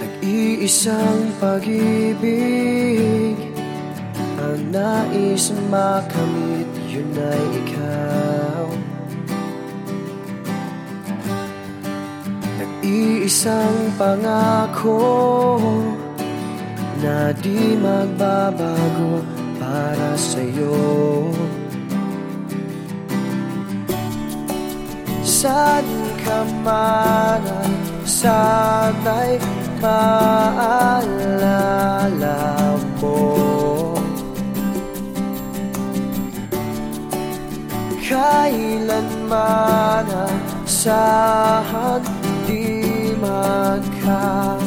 Nag-iisang pag-ibig Ang nais makamit Yun ay ikaw. Nag-iisang pangako Na di magbabago. Saan ka man ay sana'y maalala mo. Kailanman asahan di magkalayo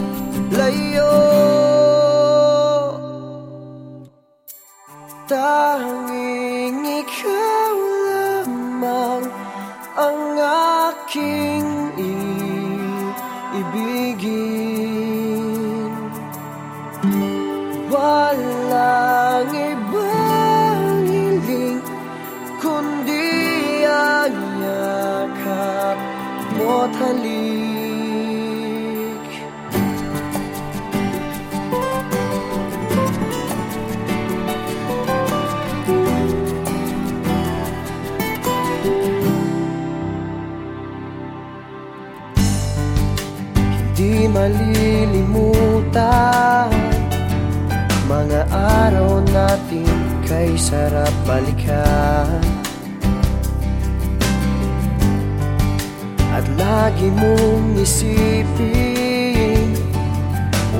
Tanging ibigin malilimutan. Mga araw natin kay sarap balikan At lagi mong isipin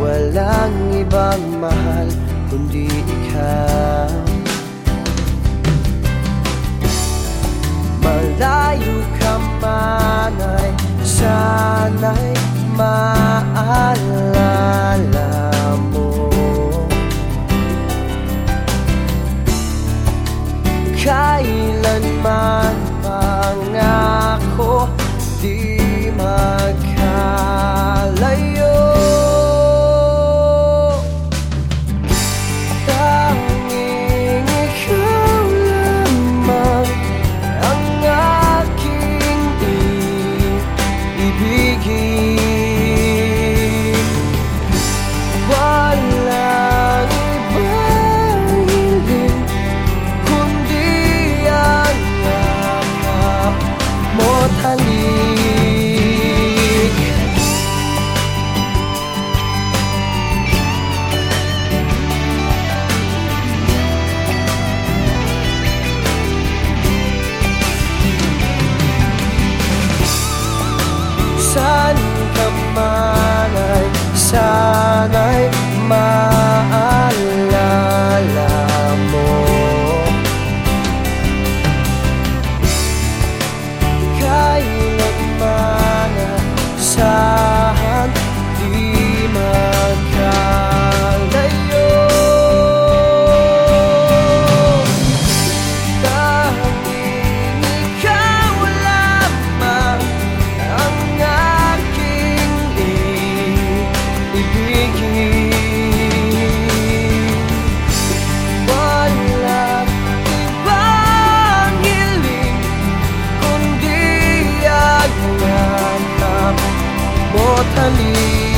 Walang ibang mahal kundi ikaw di magkalayo Tanging ikaw lamang ang aking iibigin Walang iba hiling kundi ang ama. Mo tali come on. 你。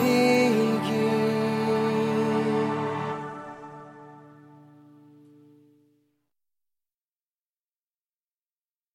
me.